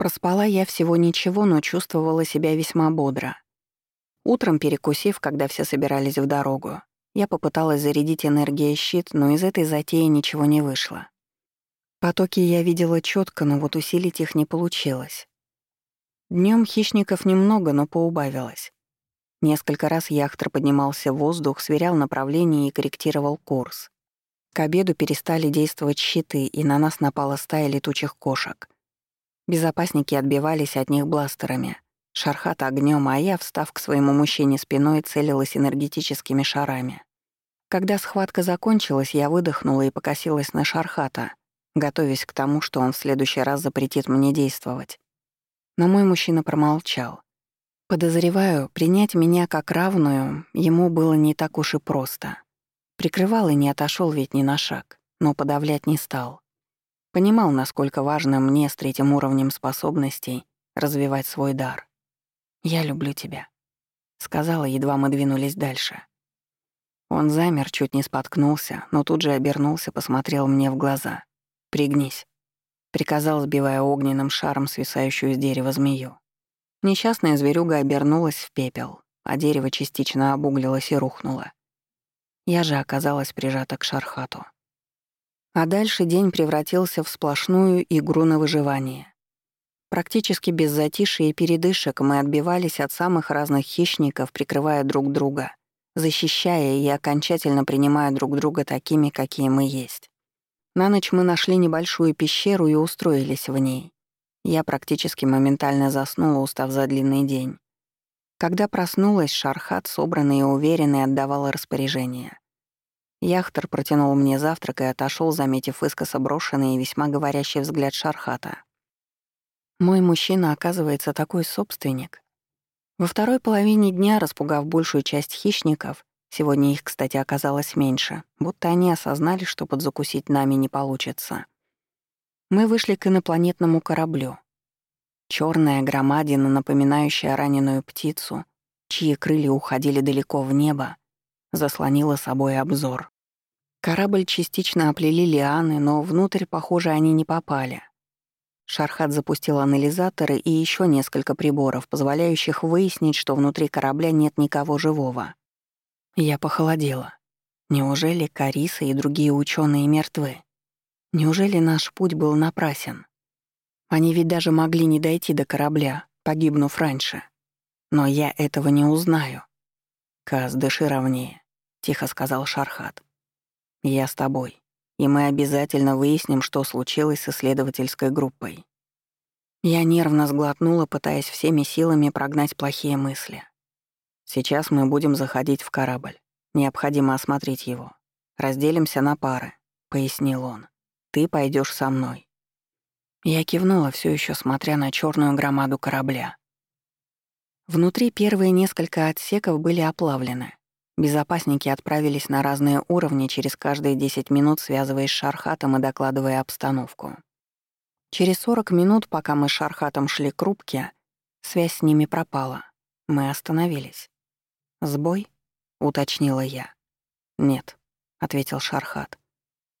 Проспала я всего ничего, но чувствовала себя весьма бодро. Утром, перекусив, когда все собирались в дорогу, я попыталась зарядить энергией щит, но из этой затеи ничего не вышло. Потоки я видела четко, но вот усилить их не получилось. Днем хищников немного, но поубавилось. Несколько раз яхтер поднимался в воздух, сверял направление и корректировал курс. К обеду перестали действовать щиты, и на нас напала стая летучих кошек. Безопасники отбивались от них бластерами. Шархат огнем, а я, встав к своему мужчине спиной, целилась энергетическими шарами. Когда схватка закончилась, я выдохнула и покосилась на Шархата, готовясь к тому, что он в следующий раз запретит мне действовать. Но мой мужчина промолчал. Подозреваю, принять меня как равную ему было не так уж и просто. Прикрывал и не отошел ведь ни на шаг, но подавлять не стал. Понимал, насколько важно мне с третьим уровнем способностей развивать свой дар. «Я люблю тебя», — сказала, едва мы двинулись дальше. Он замер, чуть не споткнулся, но тут же обернулся, посмотрел мне в глаза. «Пригнись», — приказал, сбивая огненным шаром свисающую с дерева змею. Несчастная зверюга обернулась в пепел, а дерево частично обуглилось и рухнуло. Я же оказалась прижата к шархату. А дальше день превратился в сплошную игру на выживание. Практически без затишья и передышек мы отбивались от самых разных хищников, прикрывая друг друга, защищая и окончательно принимая друг друга такими, какие мы есть. На ночь мы нашли небольшую пещеру и устроились в ней. Я практически моментально заснула, устав за длинный день. Когда проснулась, Шархат, собранный и уверенный, отдавала распоряжение. Яхтер протянул мне завтрак и отошел, заметив искоса брошенный и весьма говорящий взгляд Шархата. Мой мужчина, оказывается, такой собственник. Во второй половине дня, распугав большую часть хищников, сегодня их, кстати, оказалось меньше, будто они осознали, что подзакусить нами не получится — мы вышли к инопланетному кораблю. Черная громадина, напоминающая раненую птицу, чьи крылья уходили далеко в небо, заслонила собой обзор. Корабль частично оплели лианы, но внутрь, похоже, они не попали. Шархат запустил анализаторы и еще несколько приборов, позволяющих выяснить, что внутри корабля нет никого живого. Я похолодела. Неужели Кариса и другие ученые мертвы? Неужели наш путь был напрасен? Они ведь даже могли не дойти до корабля, погибнув раньше. Но я этого не узнаю. «Каз, дыши ровнее», — тихо сказал Шархат. «Я с тобой, и мы обязательно выясним, что случилось с исследовательской группой». Я нервно сглотнула, пытаясь всеми силами прогнать плохие мысли. «Сейчас мы будем заходить в корабль. Необходимо осмотреть его. Разделимся на пары», — пояснил он. Ты пойдешь со мной». Я кивнула, все еще смотря на черную громаду корабля. Внутри первые несколько отсеков были оплавлены. Безопасники отправились на разные уровни через каждые 10 минут, связываясь с Шархатом и докладывая обстановку. Через 40 минут, пока мы с Шархатом шли к рубке, связь с ними пропала. Мы остановились. «Сбой?» — уточнила я. «Нет», — ответил Шархат.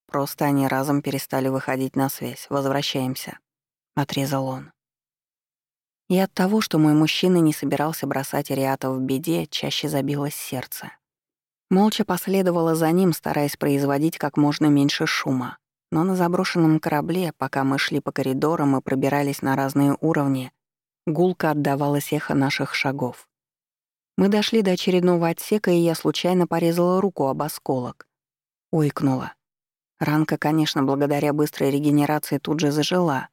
Просто они разом перестали выходить на связь. Возвращаемся», — отрезал он. И от того, что мой мужчина не собирался бросать Ариата в беде, чаще забилось сердце. Молча последовала за ним, стараясь производить как можно меньше шума. Но на заброшенном корабле, пока мы шли по коридорам и пробирались на разные уровни, гулко отдавалось эхо наших шагов. Мы дошли до очередного отсека, и я случайно порезала руку об осколок. Ойкнула. Ранка, конечно, благодаря быстрой регенерации тут же зажила,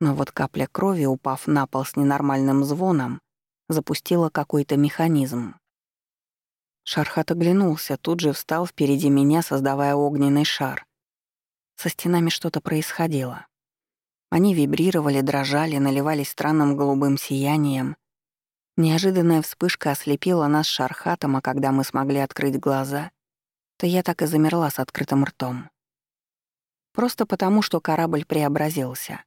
но вот капля крови, упав на пол с ненормальным звоном, запустила какой-то механизм. Шархат оглянулся, тут же встал впереди меня, создавая огненный шар. Со стенами что-то происходило. Они вибрировали, дрожали, наливались странным голубым сиянием. Неожиданная вспышка ослепила нас Шархатом, а когда мы смогли открыть глаза, то я так и замерла с открытым ртом. Просто потому, что корабль преобразился.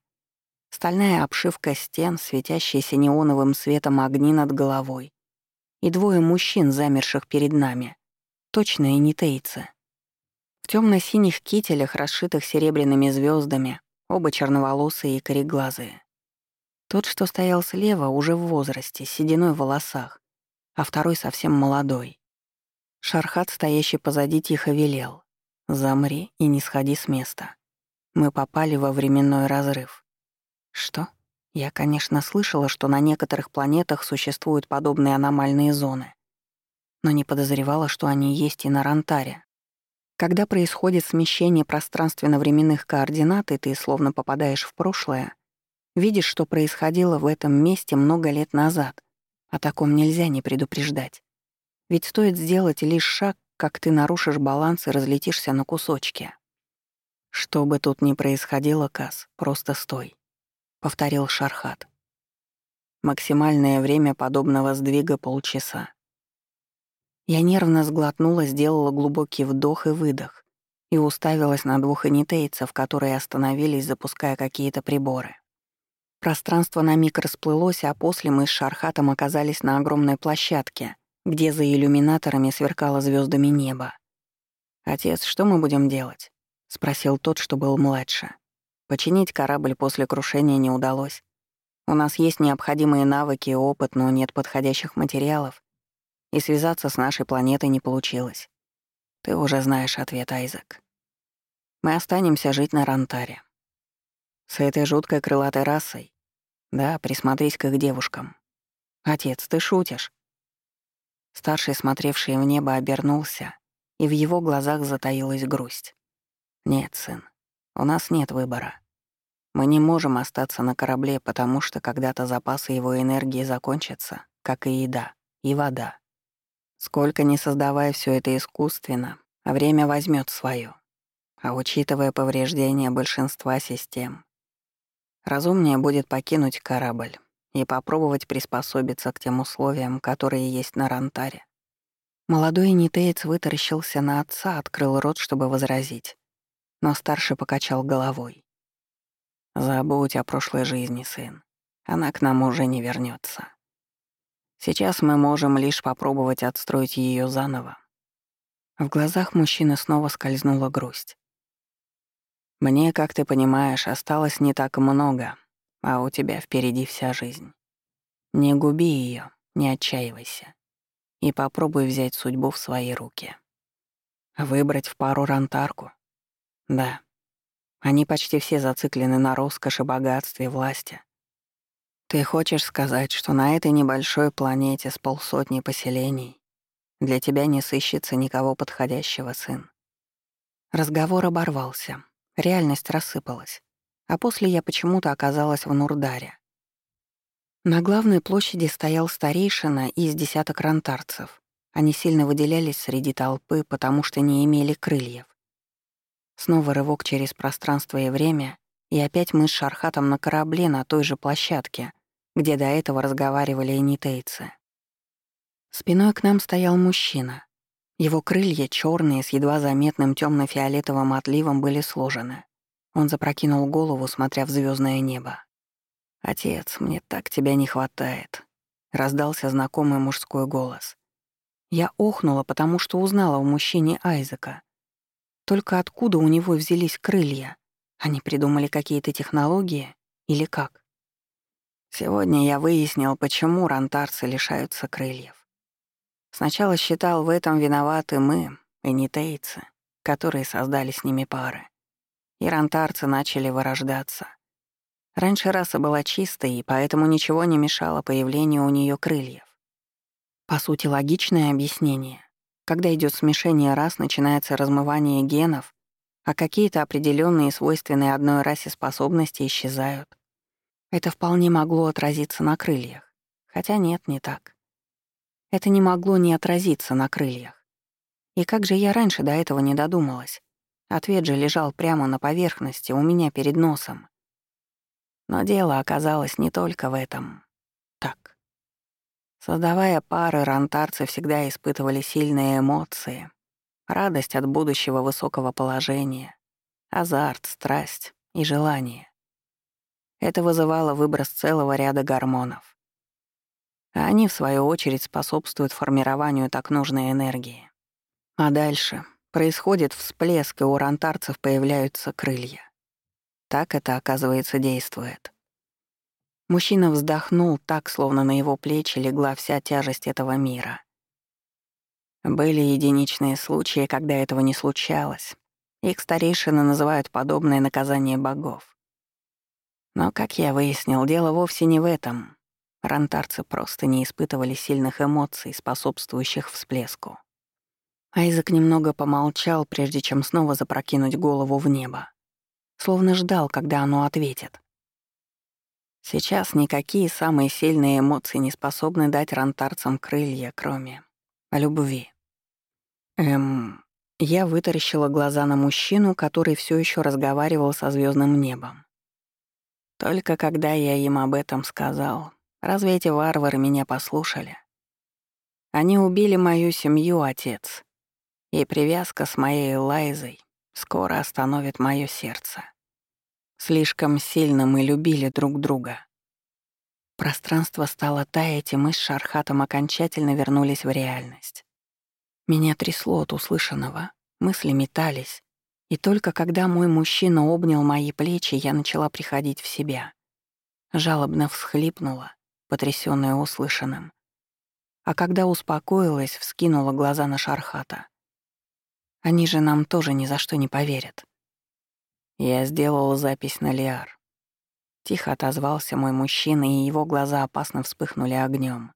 Стальная обшивка стен, светящиеся неоновым светом огни над головой. И двое мужчин, замерших перед нами. Точно и не тейцы. В темно синих кителях, расшитых серебряными звездами, оба черноволосые и кореглазые. Тот, что стоял слева, уже в возрасте, с сединой в волосах, а второй совсем молодой. Шархат, стоящий позади, тихо велел. «Замри и не сходи с места. Мы попали во временной разрыв». «Что?» Я, конечно, слышала, что на некоторых планетах существуют подобные аномальные зоны, но не подозревала, что они есть и на Рантаре. Когда происходит смещение пространственно-временных координат, и ты словно попадаешь в прошлое, видишь, что происходило в этом месте много лет назад. О таком нельзя не предупреждать. Ведь стоит сделать лишь шаг, как ты нарушишь баланс и разлетишься на кусочки. Что бы тут ни происходило, Кас, просто стой. — повторил Шархат. «Максимальное время подобного сдвига — полчаса». Я нервно сглотнула, сделала глубокий вдох и выдох и уставилась на двух инитейцев, которые остановились, запуская какие-то приборы. Пространство на миг расплылось, а после мы с Шархатом оказались на огромной площадке, где за иллюминаторами сверкало звездами небо. «Отец, что мы будем делать?» — спросил тот, что был младше. Починить корабль после крушения не удалось. У нас есть необходимые навыки и опыт, но нет подходящих материалов. И связаться с нашей планетой не получилось. Ты уже знаешь ответ, Айзек. Мы останемся жить на Рантаре. С этой жуткой крылатой расой? Да, присмотрись к их девушкам. Отец, ты шутишь? Старший, смотревший в небо, обернулся, и в его глазах затаилась грусть. Нет, сын, у нас нет выбора. Мы не можем остаться на корабле, потому что когда-то запасы его энергии закончатся, как и еда, и вода. Сколько ни создавая все это искусственно, время возьмет свое. А учитывая повреждения большинства систем, разумнее будет покинуть корабль и попробовать приспособиться к тем условиям, которые есть на Рантаре. Молодой нитеец вытаращился на отца, открыл рот, чтобы возразить но старший покачал головой. «Забудь о прошлой жизни, сын. Она к нам уже не вернется. Сейчас мы можем лишь попробовать отстроить ее заново». В глазах мужчины снова скользнула грусть. «Мне, как ты понимаешь, осталось не так много, а у тебя впереди вся жизнь. Не губи ее, не отчаивайся. И попробуй взять судьбу в свои руки. Выбрать в пару рантарку да. Они почти все зациклены на роскоши, богатстве, власти. Ты хочешь сказать, что на этой небольшой планете с полсотни поселений для тебя не сыщется никого подходящего, сын? Разговор оборвался. Реальность рассыпалась. А после я почему-то оказалась в Нурдаре. На главной площади стоял старейшина из десяток рантарцев. Они сильно выделялись среди толпы, потому что не имели крыльев. Снова рывок через пространство и время, и опять мы с Шархатом на корабле на той же площадке, где до этого разговаривали энитейцы. Спиной к нам стоял мужчина. Его крылья, черные с едва заметным темно фиолетовым отливом, были сложены. Он запрокинул голову, смотря в звездное небо. «Отец, мне так тебя не хватает», — раздался знакомый мужской голос. Я охнула, потому что узнала в мужчине Айзека. Только откуда у него взялись крылья? Они придумали какие-то технологии или как? Сегодня я выяснил, почему рантарцы лишаются крыльев. Сначала считал, в этом виноваты мы, энитейцы, которые создали с ними пары. И рантарцы начали вырождаться. Раньше раса была чистой, и поэтому ничего не мешало появлению у нее крыльев. По сути, логичное объяснение. Когда идет смешение рас, начинается размывание генов, а какие-то определенные свойственные одной расе способности исчезают. Это вполне могло отразиться на крыльях. Хотя нет, не так. Это не могло не отразиться на крыльях. И как же я раньше до этого не додумалась? Ответ же лежал прямо на поверхности, у меня перед носом. Но дело оказалось не только в этом. Создавая пары, рантарцы всегда испытывали сильные эмоции. Радость от будущего высокого положения, азарт, страсть и желание. Это вызывало выброс целого ряда гормонов. А они, в свою очередь, способствуют формированию так нужной энергии. А дальше происходит всплеск, и у рантарцев появляются крылья. Так это, оказывается, действует. Мужчина вздохнул так, словно на его плечи легла вся тяжесть этого мира. Были единичные случаи, когда этого не случалось. Их старейшины называют подобное наказание богов. Но, как я выяснил, дело вовсе не в этом. Рантарцы просто не испытывали сильных эмоций, способствующих всплеску. Айзек немного помолчал, прежде чем снова запрокинуть голову в небо. Словно ждал, когда оно ответит. Сейчас никакие самые сильные эмоции не способны дать рантарцам крылья, кроме любви. Эм, я вытаращила глаза на мужчину, который все еще разговаривал со звездным небом. Только когда я им об этом сказал, разве эти варвары меня послушали? Они убили мою семью, отец, и привязка с моей Лайзой скоро остановит мое сердце. Слишком сильно мы любили друг друга. Пространство стало таять, и мы с Шархатом окончательно вернулись в реальность. Меня трясло от услышанного, мысли метались, и только когда мой мужчина обнял мои плечи, я начала приходить в себя. Жалобно всхлипнула, потрясённая услышанным. А когда успокоилась, вскинула глаза на Шархата. Они же нам тоже ни за что не поверят. Я сделал запись на Лиар. Тихо отозвался мой мужчина, и его глаза опасно вспыхнули огнем.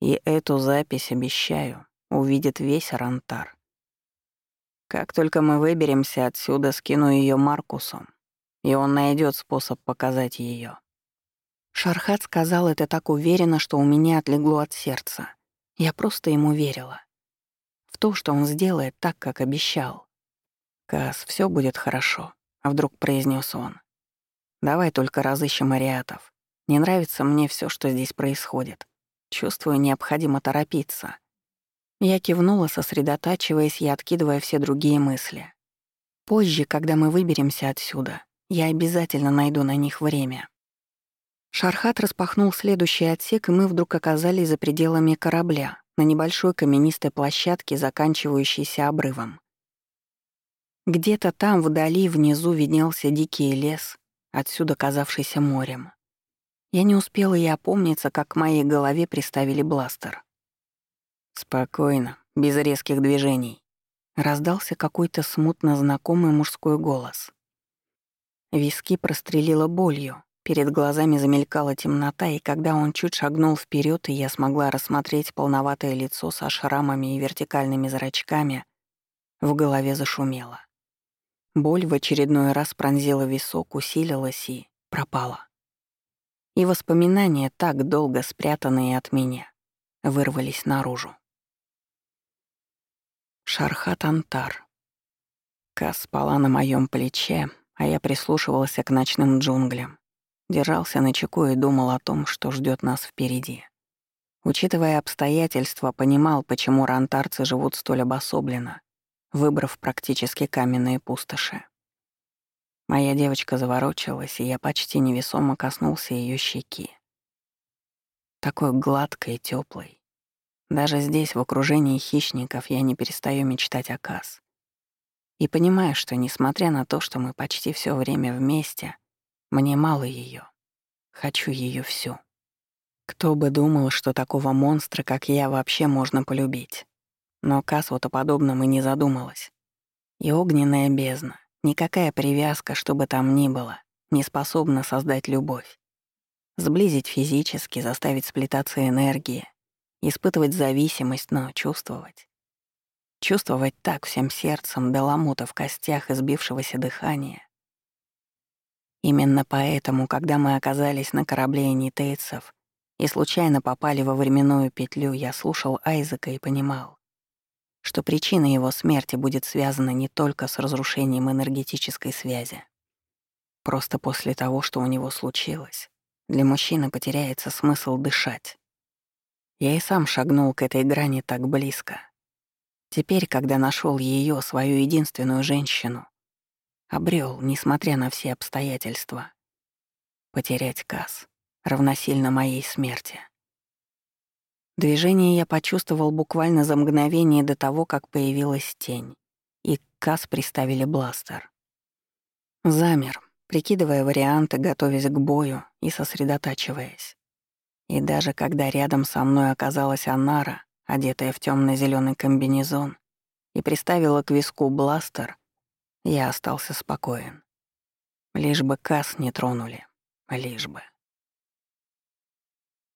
И эту запись, обещаю, увидит весь Рантар. Как только мы выберемся отсюда, скину ее Маркусу, и он найдет способ показать ее. Шархат сказал это так уверенно, что у меня отлегло от сердца. Я просто ему верила. В то, что он сделает так, как обещал. «Кас, все будет хорошо», — вдруг произнес он. «Давай только разыщем ариатов. Не нравится мне все, что здесь происходит. Чувствую, необходимо торопиться». Я кивнула, сосредотачиваясь и откидывая все другие мысли. Позже, когда мы выберемся отсюда, я обязательно найду на них время. Шархат распахнул следующий отсек, и мы вдруг оказались за пределами корабля, на небольшой каменистой площадке, заканчивающейся обрывом. Где-то там вдали внизу виднелся дикий лес, отсюда казавшийся морем. Я не успела и опомниться, как к моей голове приставили бластер. «Спокойно, без резких движений», — раздался какой-то смутно знакомый мужской голос. Виски прострелило болью, перед глазами замелькала темнота, и когда он чуть шагнул вперед, и я смогла рассмотреть полноватое лицо со шрамами и вертикальными зрачками, в голове зашумело. Боль в очередной раз пронзила висок, усилилась и пропала. И воспоминания, так долго спрятанные от меня, вырвались наружу. Шархат Антар. Кас спала на моем плече, а я прислушивался к ночным джунглям. Держался на чеку и думал о том, что ждет нас впереди. Учитывая обстоятельства, понимал, почему рантарцы живут столь обособленно, выбрав практически каменные пустоши. Моя девочка заворочилась, и я почти невесомо коснулся ее щеки. Такой гладкой и теплой. Даже здесь, в окружении хищников, я не перестаю мечтать о Кас. И понимаю, что, несмотря на то, что мы почти все время вместе, мне мало ее. Хочу ее всю. Кто бы думал, что такого монстра, как я, вообще можно полюбить. Но Кас вот о подобном и не задумалась. И огненная бездна, никакая привязка, что бы там ни было, не способна создать любовь. Сблизить физически, заставить сплетаться энергии, испытывать зависимость, но чувствовать. Чувствовать так всем сердцем до ломота в костях избившегося дыхания. Именно поэтому, когда мы оказались на корабле нитейцев и случайно попали во временную петлю, я слушал Айзека и понимал, что причина его смерти будет связана не только с разрушением энергетической связи. Просто после того, что у него случилось, для мужчины потеряется смысл дышать. Я и сам шагнул к этой грани так близко. Теперь, когда нашел ее, свою единственную женщину, обрел, несмотря на все обстоятельства. Потерять Кас равносильно моей смерти. Движение я почувствовал буквально за мгновение до того, как появилась тень, и к Кас приставили бластер. Замер, прикидывая варианты, готовясь к бою и сосредотачиваясь. И даже когда рядом со мной оказалась Анара, одетая в темно зеленый комбинезон, и приставила к виску бластер, я остался спокоен. Лишь бы касс не тронули, лишь бы.